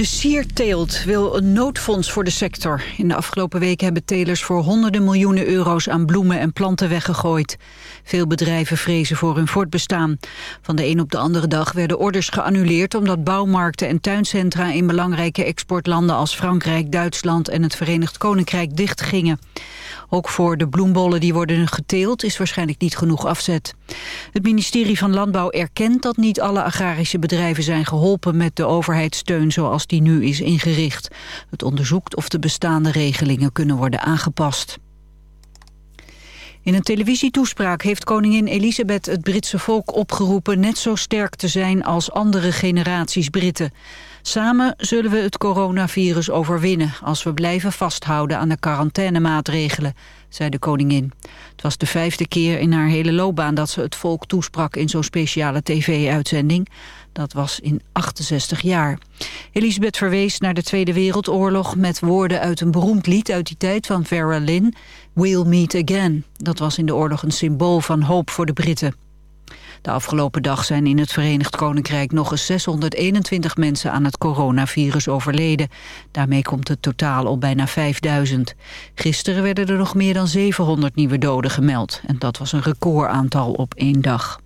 De sierteelt wil een noodfonds voor de sector. In de afgelopen weken hebben telers voor honderden miljoenen euro's aan bloemen en planten weggegooid. Veel bedrijven vrezen voor hun voortbestaan. Van de een op de andere dag werden orders geannuleerd... omdat bouwmarkten en tuincentra in belangrijke exportlanden als Frankrijk, Duitsland en het Verenigd Koninkrijk dichtgingen. Ook voor de bloembollen die worden geteeld is waarschijnlijk niet genoeg afzet. Het ministerie van Landbouw erkent dat niet alle agrarische bedrijven zijn geholpen met de overheidssteun zoals die nu is ingericht. Het onderzoekt of de bestaande regelingen kunnen worden aangepast. In een televisietoespraak heeft koningin Elisabeth het Britse volk opgeroepen net zo sterk te zijn als andere generaties Britten. Samen zullen we het coronavirus overwinnen als we blijven vasthouden aan de quarantainemaatregelen, zei de koningin. Het was de vijfde keer in haar hele loopbaan dat ze het volk toesprak in zo'n speciale tv-uitzending. Dat was in 68 jaar. Elisabeth verwees naar de Tweede Wereldoorlog met woorden uit een beroemd lied uit die tijd van Vera Lynn, We'll Meet Again. Dat was in de oorlog een symbool van hoop voor de Britten. De afgelopen dag zijn in het Verenigd Koninkrijk nog eens 621 mensen aan het coronavirus overleden. Daarmee komt het totaal op bijna 5000. Gisteren werden er nog meer dan 700 nieuwe doden gemeld. En dat was een recordaantal op één dag.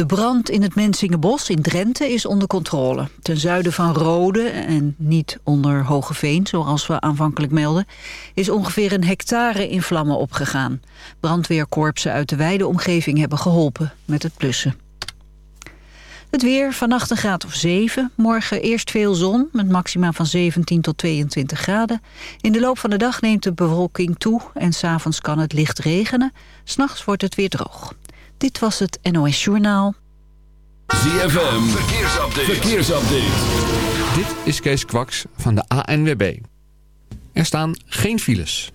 De brand in het Mensingenbos in Drenthe is onder controle. Ten zuiden van Rode en niet onder Hogeveen, zoals we aanvankelijk melden... is ongeveer een hectare in vlammen opgegaan. Brandweerkorpsen uit de wijde omgeving hebben geholpen met het blussen. Het weer, vannacht een graad of 7. Morgen eerst veel zon, met maxima van 17 tot 22 graden. In de loop van de dag neemt de bewolking toe en s'avonds kan het licht regenen. S'nachts wordt het weer droog. Dit was het NOS Journaal. ZFM, verkeersupdate. verkeersupdate. Dit is Kees Kwaks van de ANWB. Er staan geen files.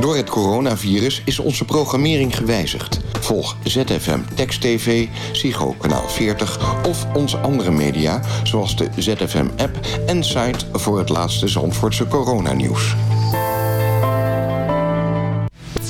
Door het coronavirus is onze programmering gewijzigd. Volg ZFM Text TV, Psycho Kanaal 40 of onze andere media... zoals de ZFM-app en site voor het laatste Zandvoortse coronanieuws.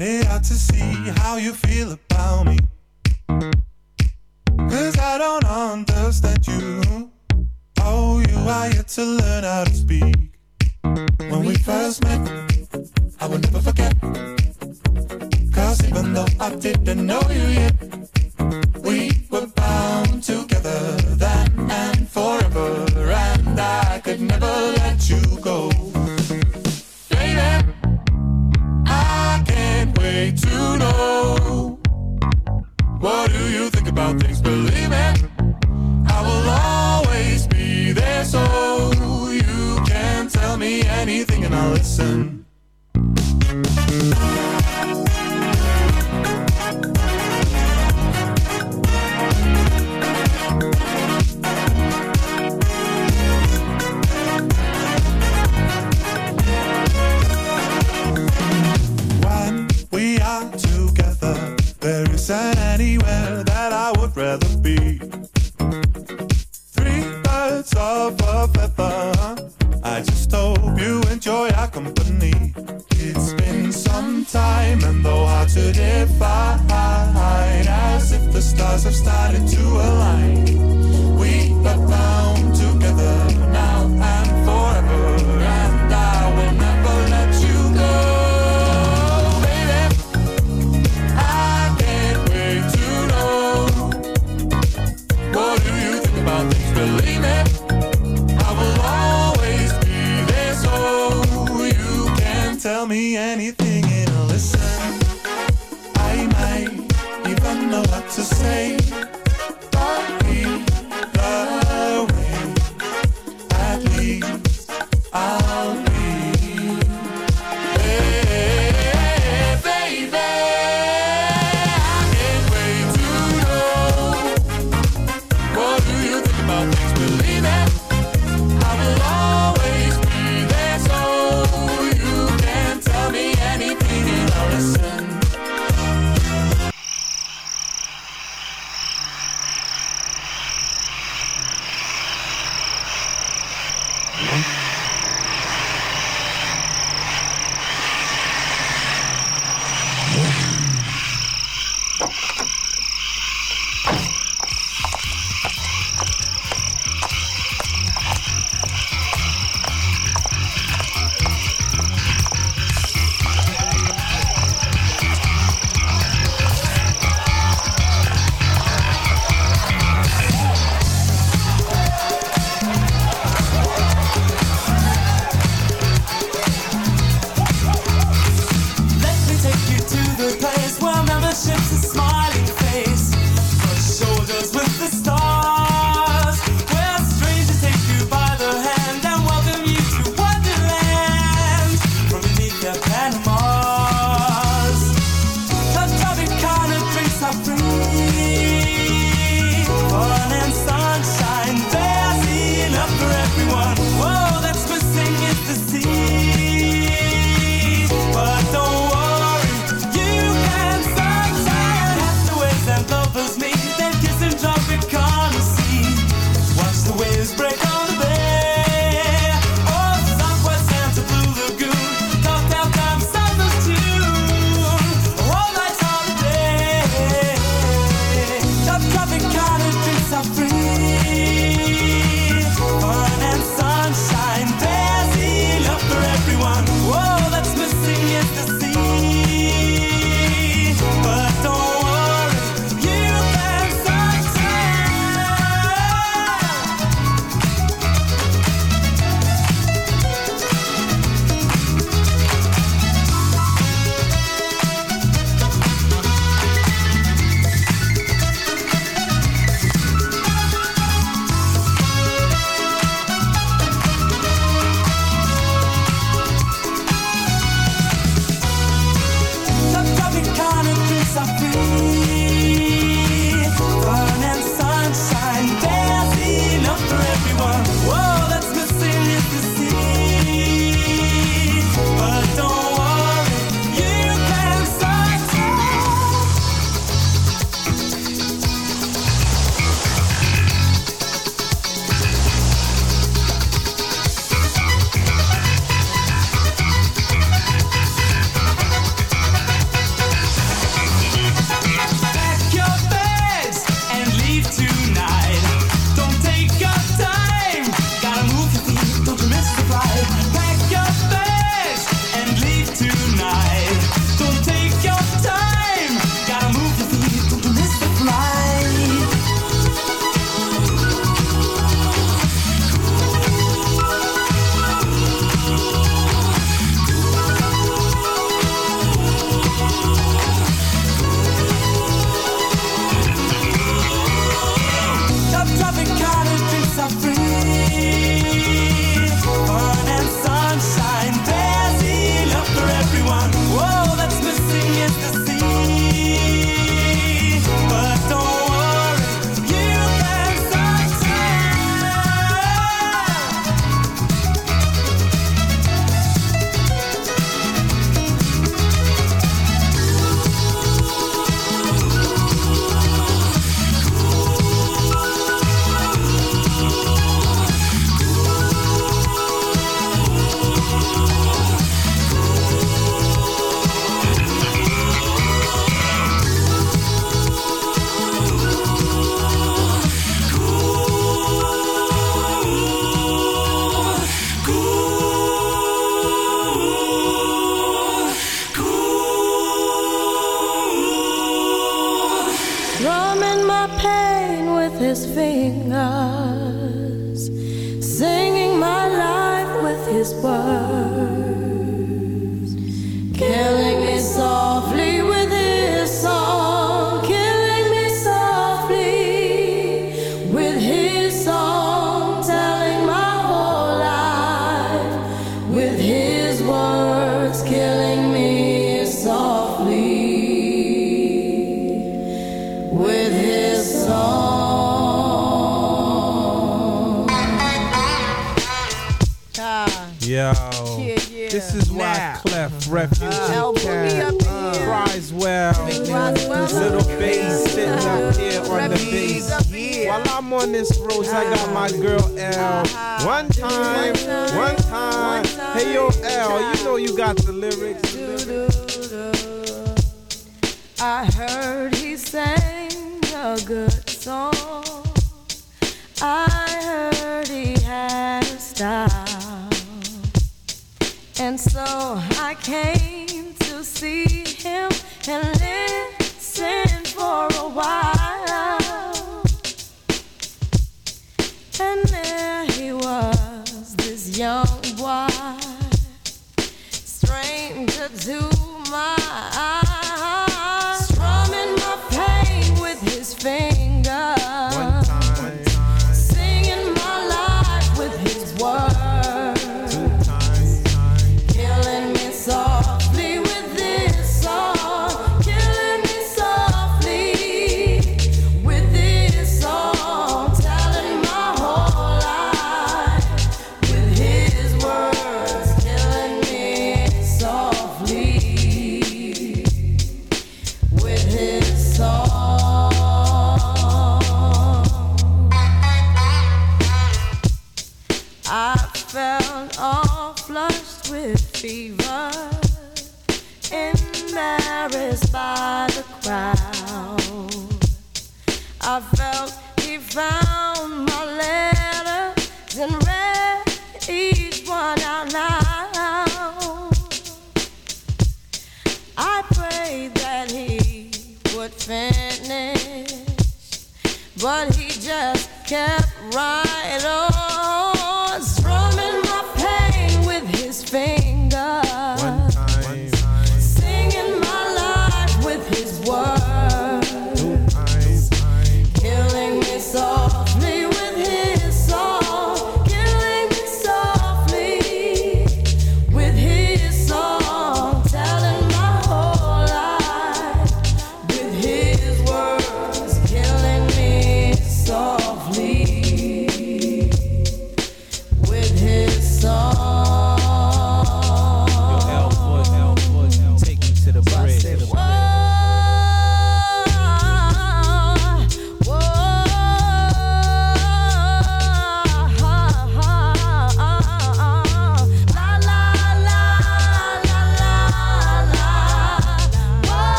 find it hard to see how you feel about me. Cause I don't understand you. Oh, you are yet to learn how to speak. When we first met, I will never forget. Cause even though I didn't know you yet, we were bound together then and forever. And I could never let you know. What do you think about things? Believe me, I will always be there so you can tell me anything and I'll listen.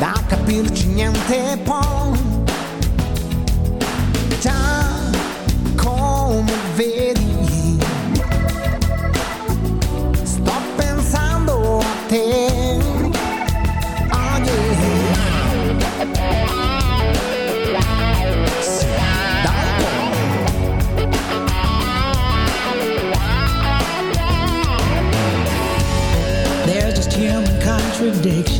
da capirci niente già come vedi, sto pensando a te. Oh. There's just human contradictions.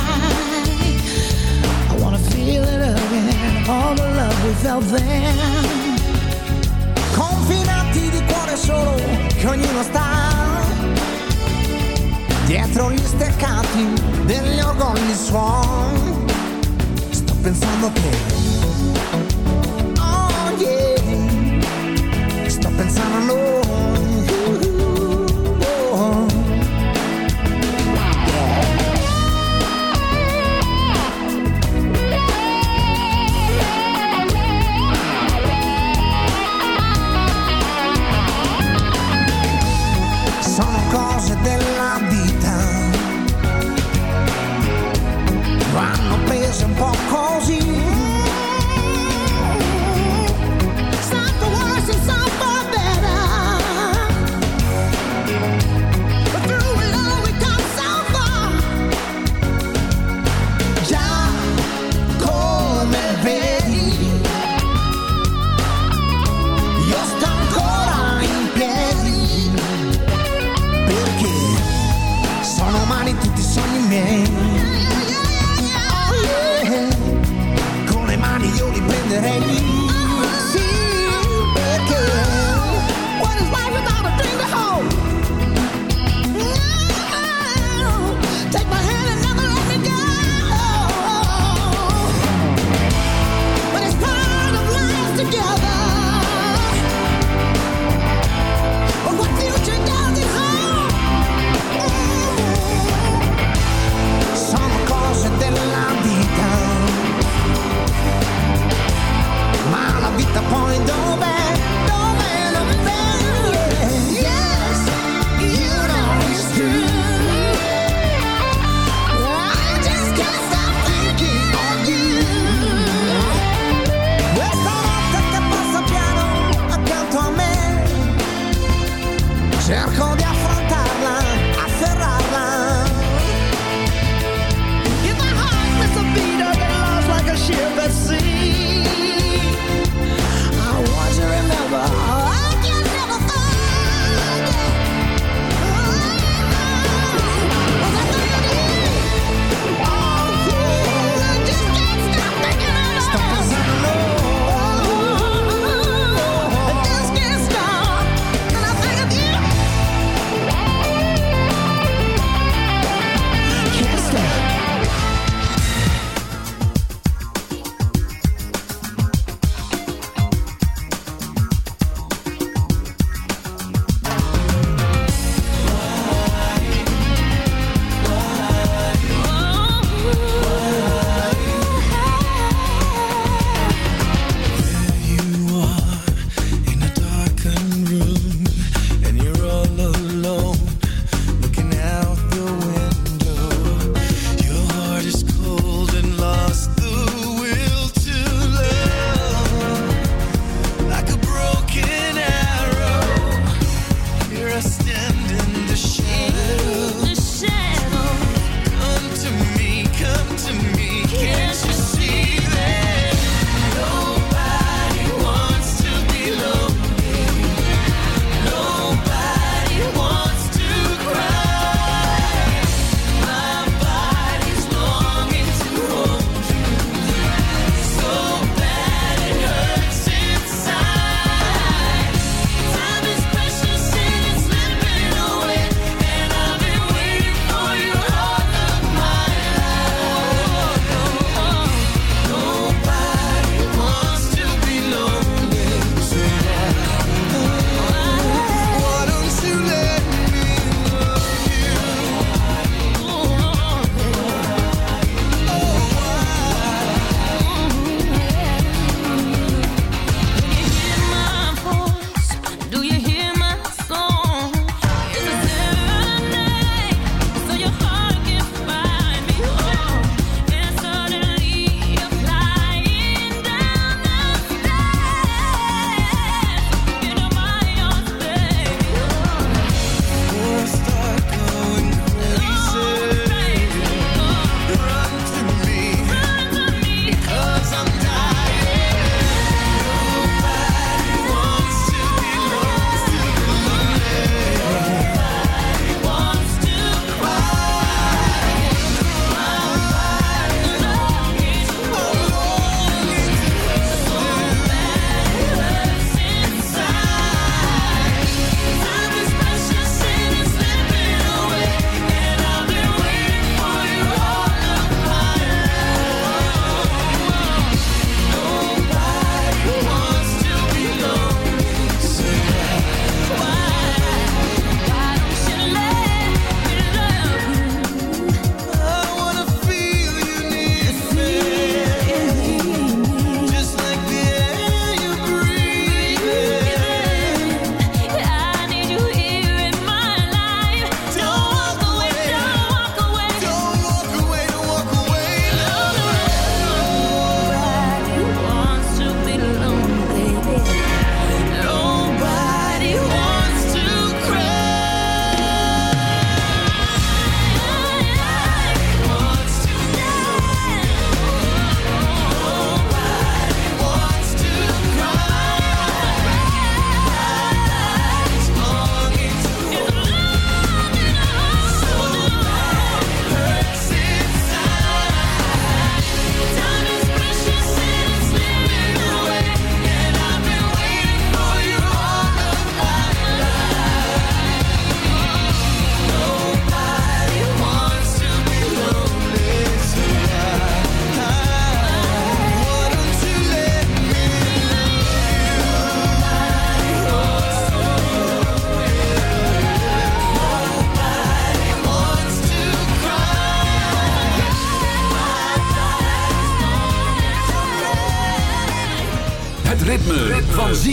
All the love felt then. Confinati di cuore solo che ognuno sta dietro gli steccati degli orgogli suon. Sto pensando a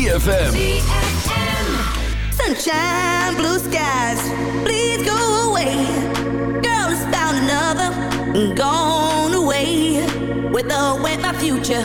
ZFM. Sunshine, blue skies, please go away. Girl has found another, gone away. With the way my future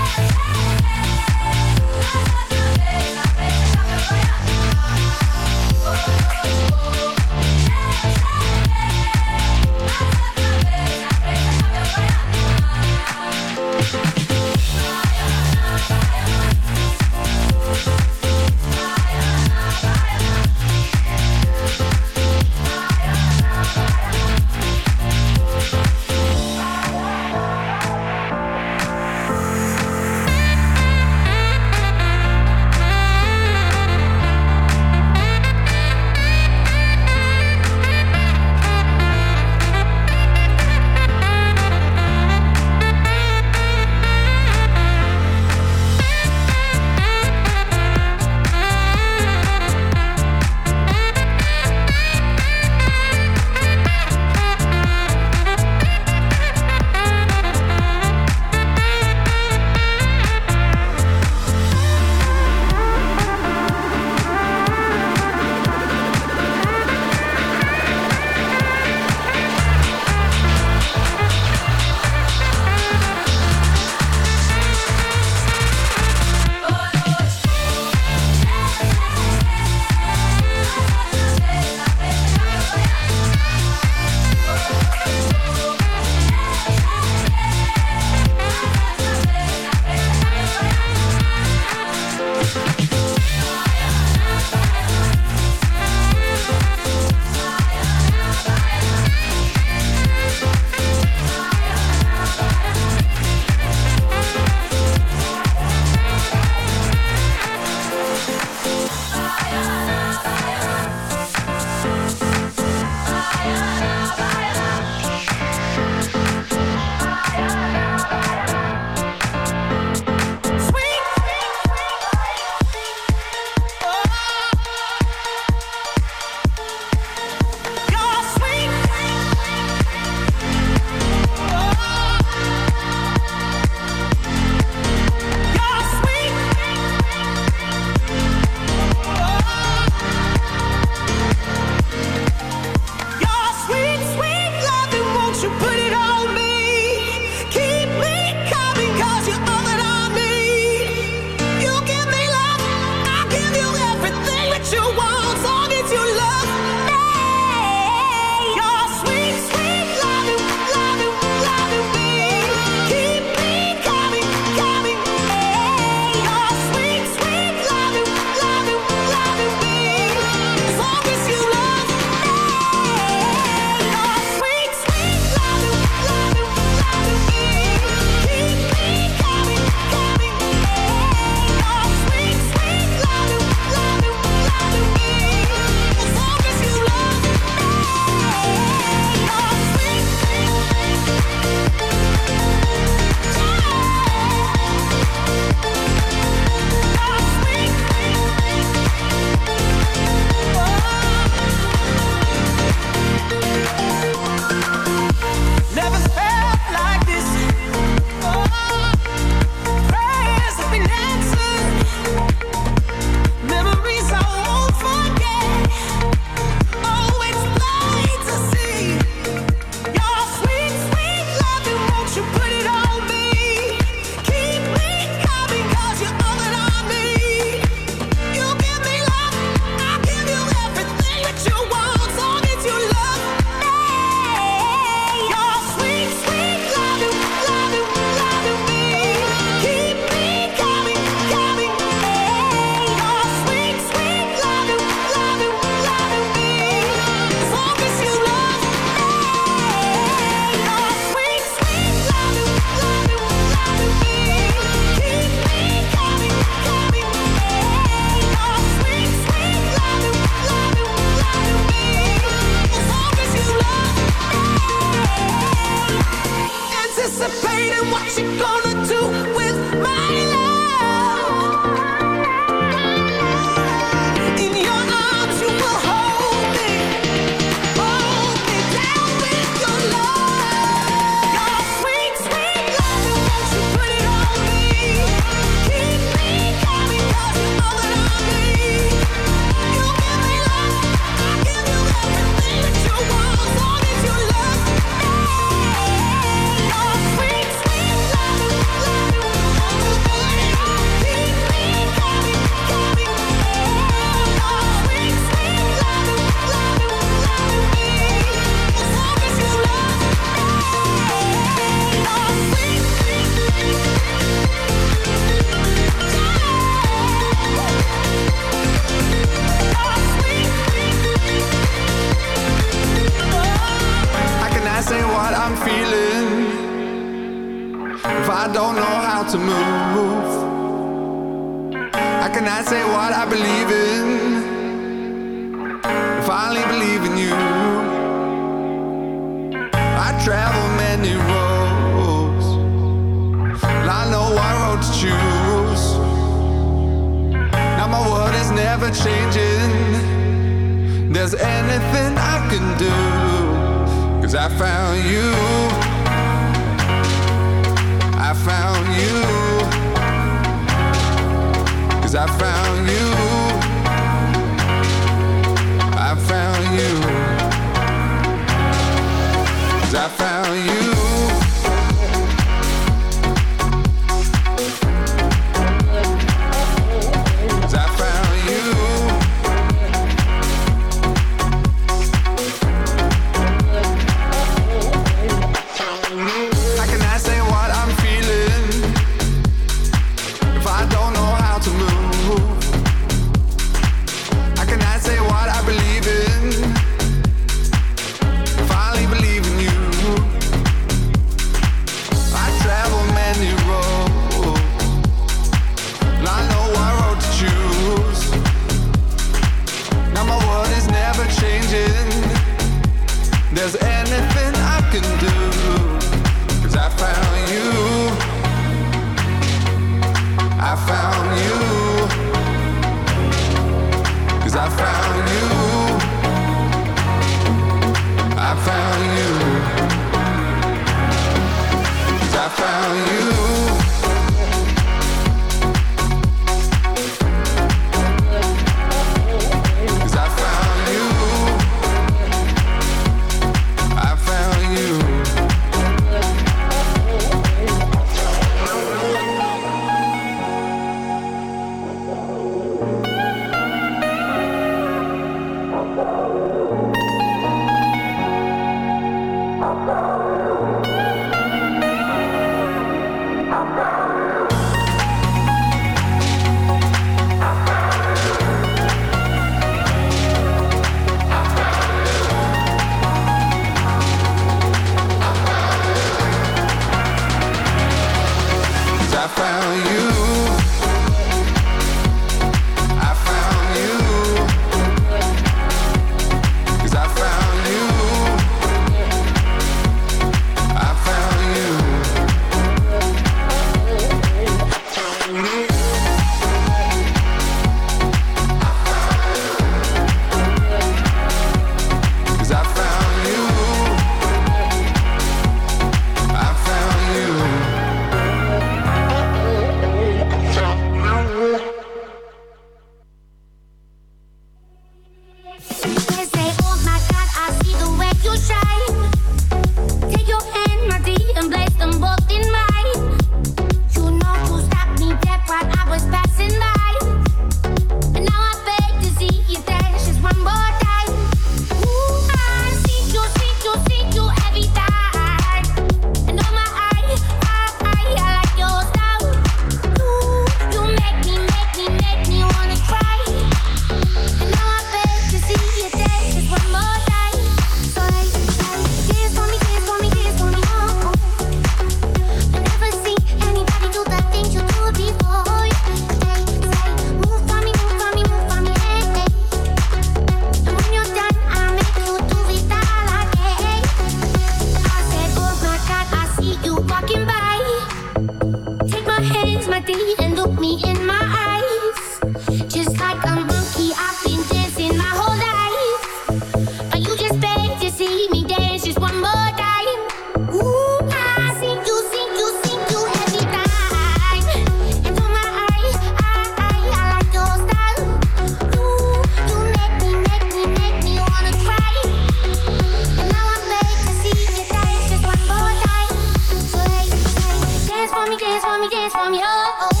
for me, dance for me, dance for me, oh. oh.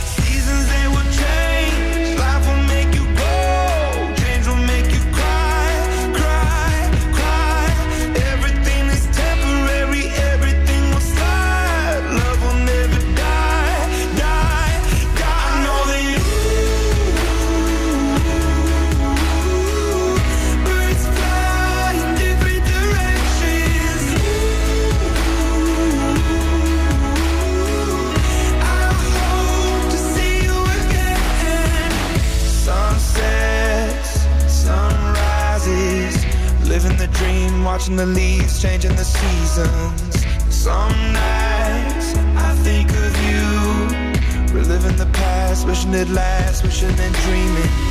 Watching the leaves changing the seasons. Some nights I think of you, reliving the past, wishing it lasts, wishing and dreaming.